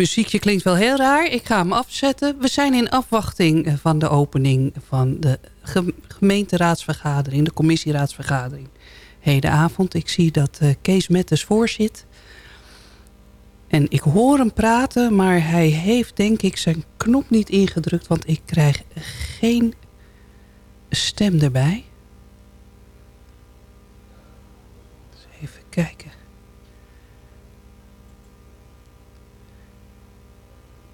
muziekje klinkt wel heel raar. Ik ga hem afzetten. We zijn in afwachting eh, van de opening van de gemeenteraadsvergadering, de commissieraadsvergadering. Hedenavond. Ik zie dat uh, Kees Mettes voor zit. En ik hoor hem praten, maar hij heeft denk ik zijn knop niet ingedrukt, want ik krijg geen stem erbij. Even kijken.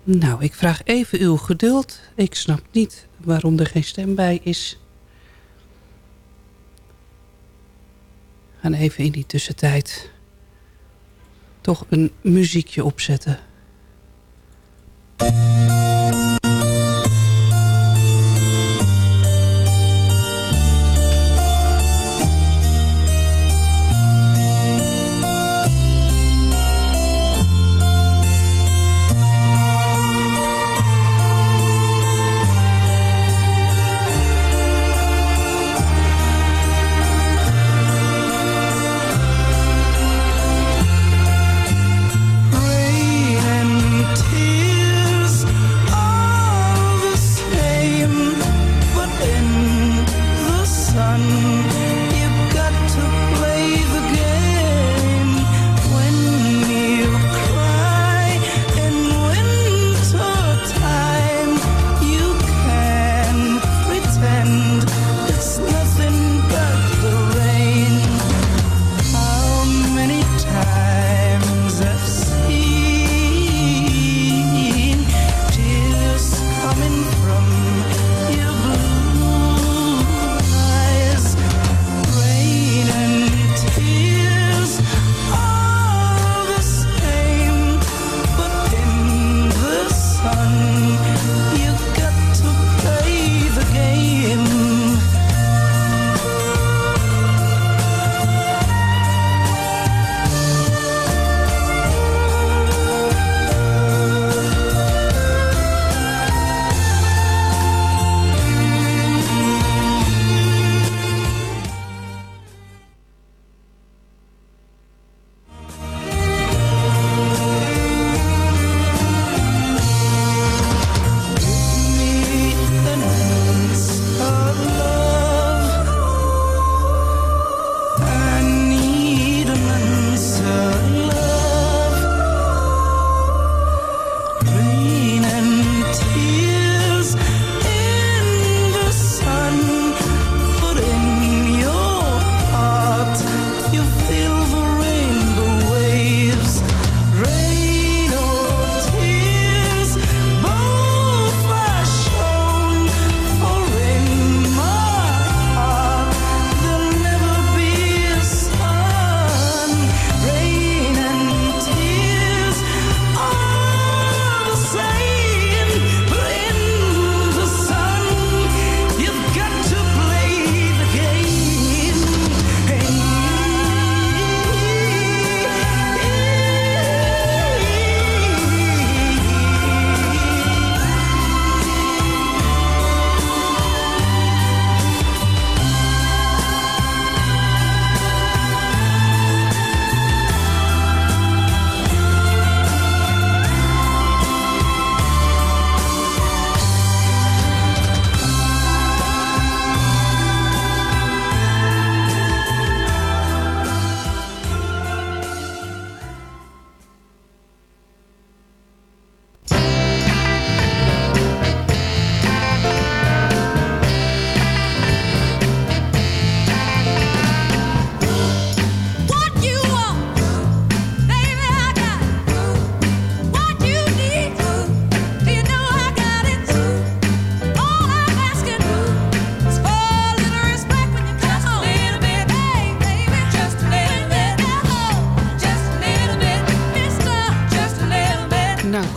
Nou, ik vraag even uw geduld. Ik snap niet waarom er geen stem bij is. We gaan even in die tussentijd toch een muziekje opzetten.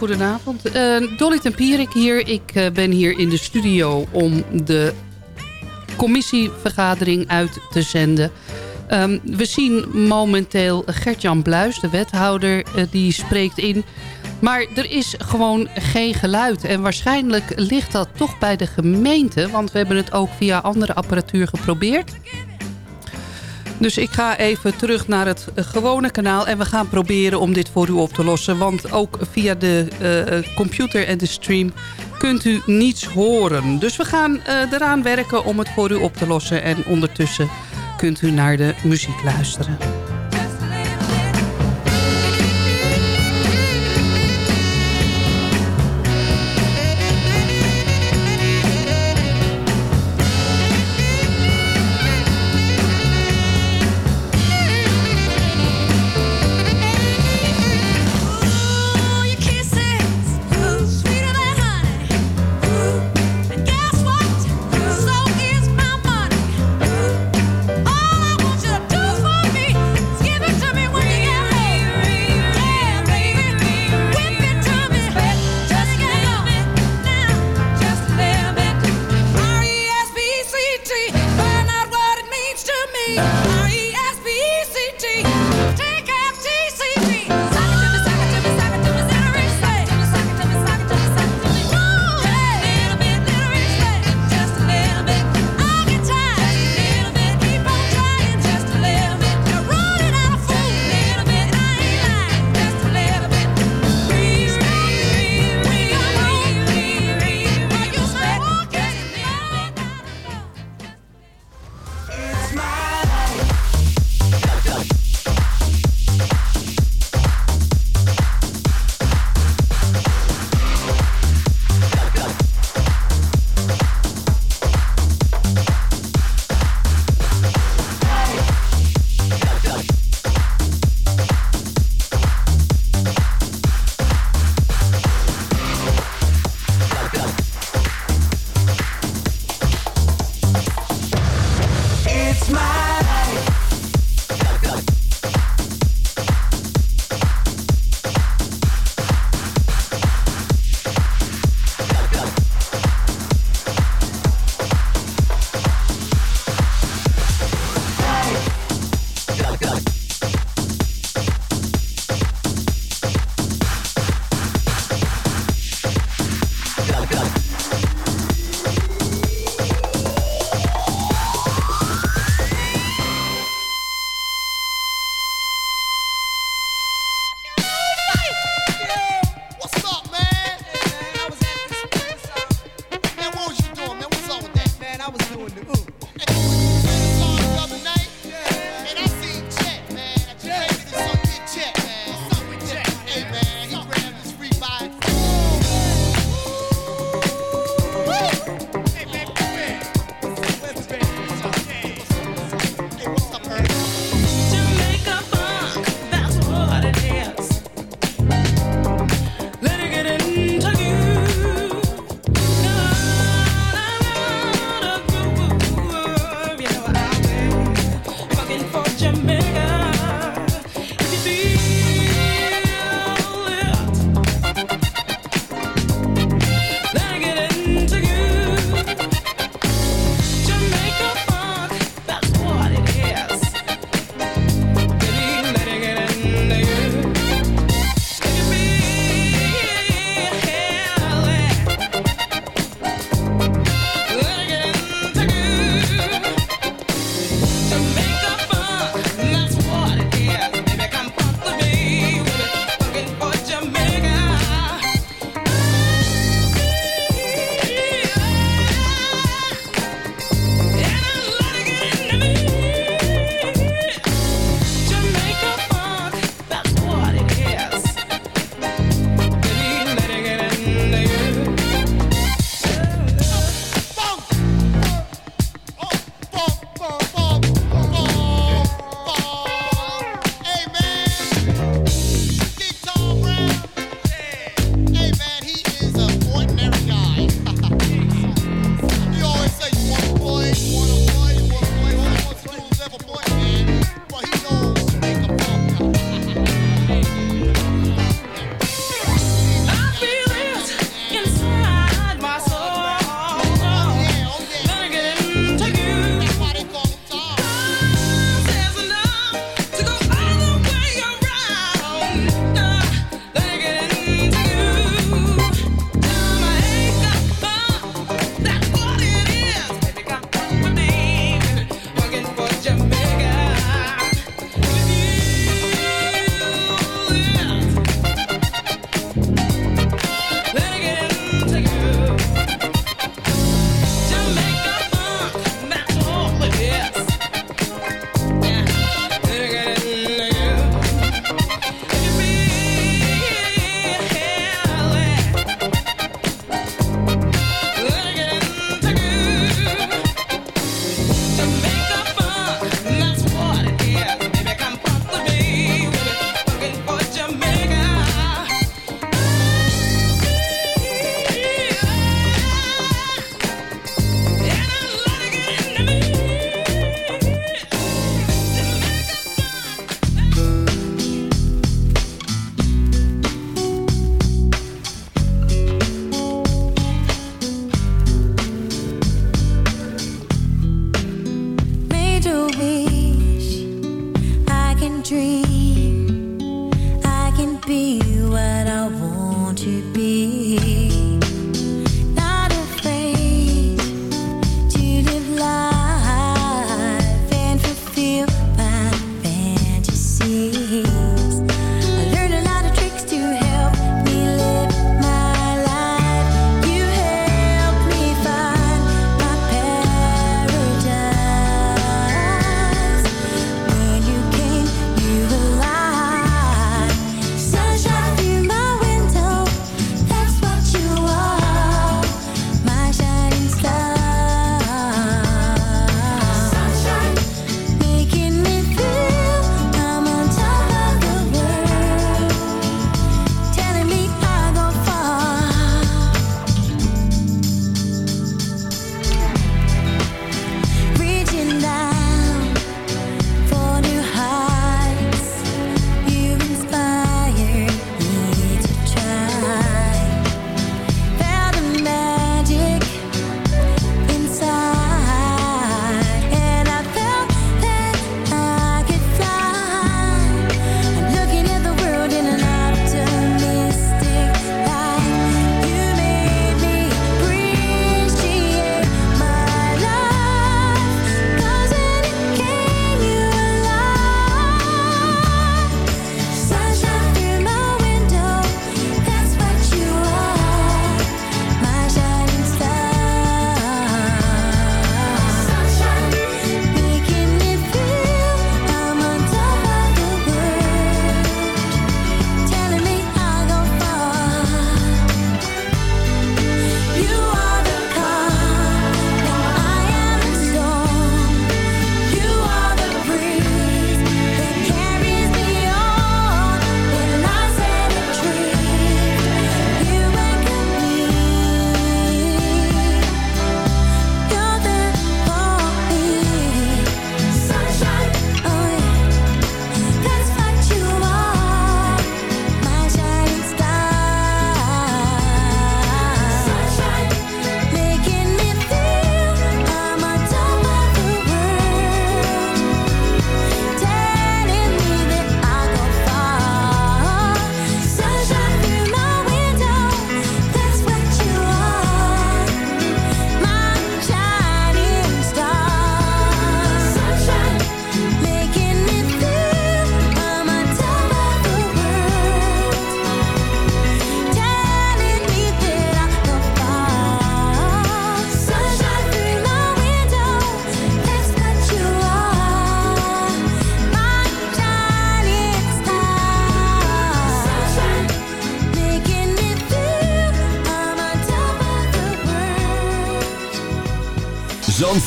Goedenavond. Uh, Dolly Tempierik hier. Ik uh, ben hier in de studio om de commissievergadering uit te zenden. Um, we zien momenteel Gert-Jan Bluis, de wethouder, uh, die spreekt in. Maar er is gewoon geen geluid. En waarschijnlijk ligt dat toch bij de gemeente. Want we hebben het ook via andere apparatuur geprobeerd. Dus ik ga even terug naar het gewone kanaal. En we gaan proberen om dit voor u op te lossen. Want ook via de uh, computer en de stream kunt u niets horen. Dus we gaan uh, eraan werken om het voor u op te lossen. En ondertussen kunt u naar de muziek luisteren.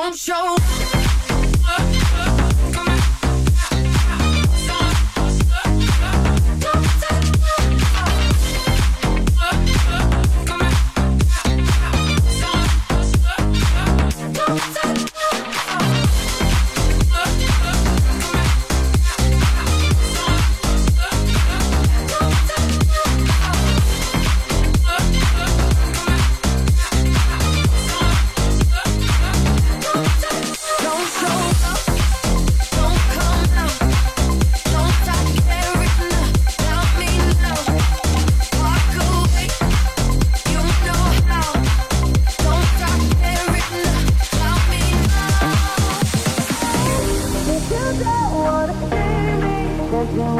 Don't show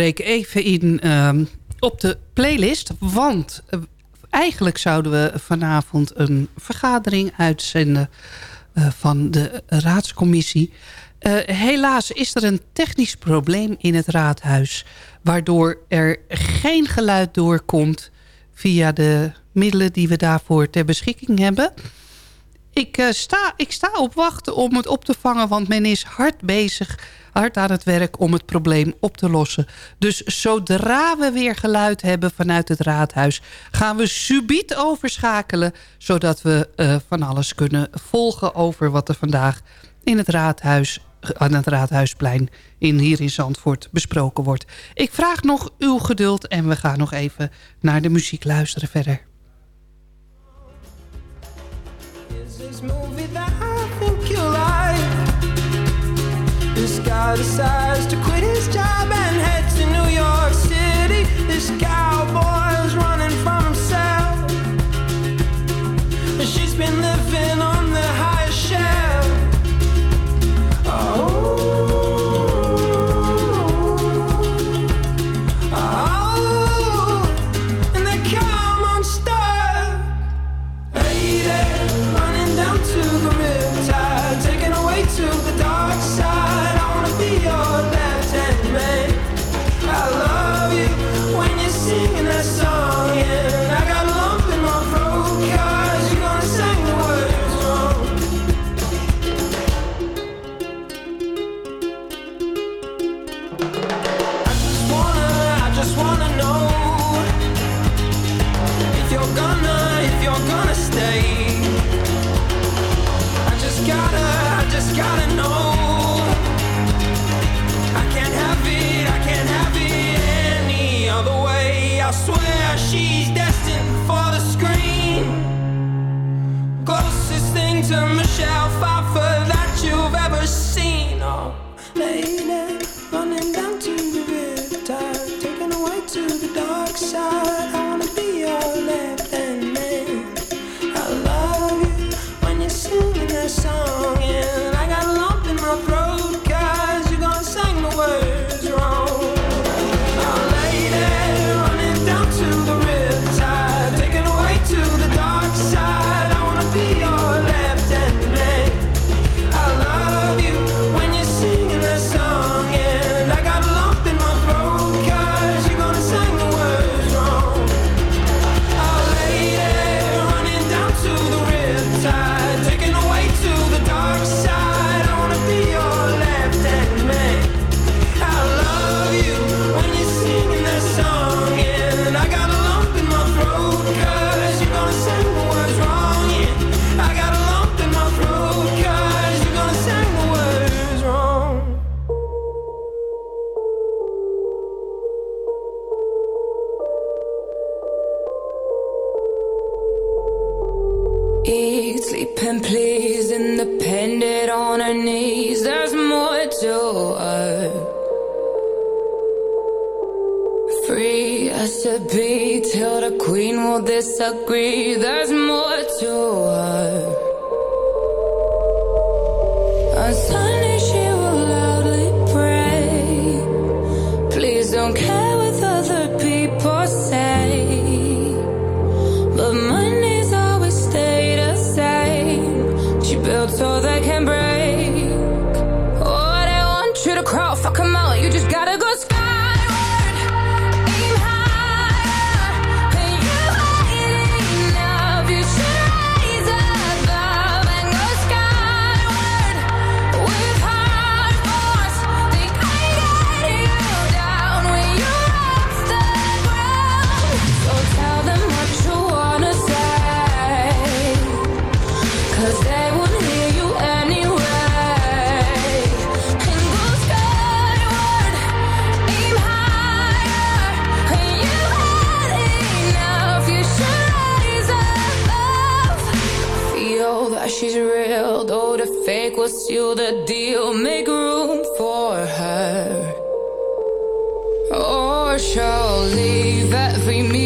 breek even in uh, op de playlist, want uh, eigenlijk zouden we vanavond een vergadering uitzenden uh, van de raadscommissie. Uh, helaas is er een technisch probleem in het raadhuis... waardoor er geen geluid doorkomt via de middelen die we daarvoor ter beschikking hebben. Ik, uh, sta, ik sta op wachten om het op te vangen, want men is hard bezig hard aan het werk om het probleem op te lossen. Dus zodra we weer geluid hebben vanuit het raadhuis... gaan we subiet overschakelen... zodat we uh, van alles kunnen volgen over wat er vandaag in het raadhuis aan het Raadhuisplein in, hier in Zandvoort besproken wordt. Ik vraag nog uw geduld en we gaan nog even naar de muziek luisteren verder. this movie that I think you like. This guy decides to quit his job. take what's you the deal, make room for her. Or she'll leave every.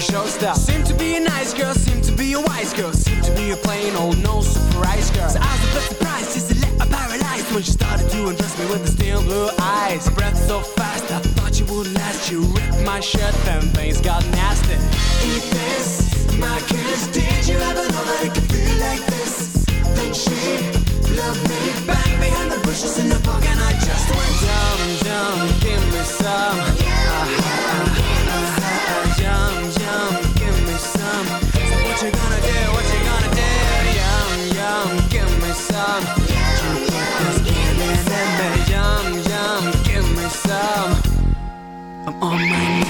a showstopper. Seem to be a nice girl, seem to be a wise girl, seem to be a plain old no surprise girl. So I was a bit surprised, just a little paralyzed when she started to undress me with the steel blue eyes. Her breath so fast, I thought she would last. You ripped my shirt, then things got nasty. Eat this, my kiss, my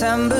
December.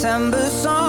September song.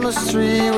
Chemistry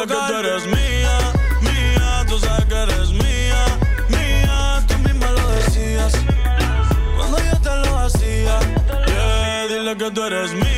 Dice que tú eres mía, mía, tú sabes que eres mía, mía, tú misma lo decías. Cuando yo te lo hacía, yeah, dile que tú eres mía.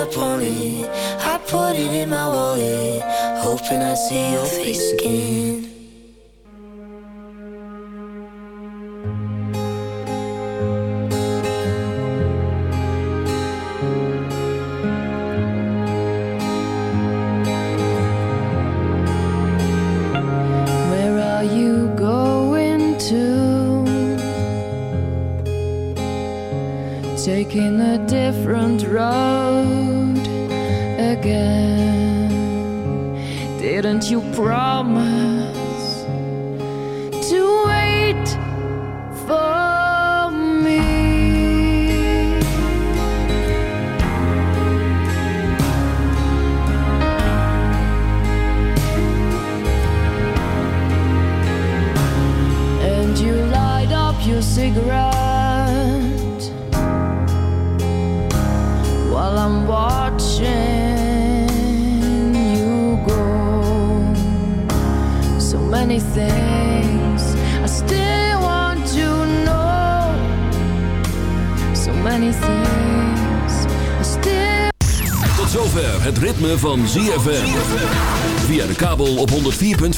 a pony. I put it in my wallet, hoping I see your face again.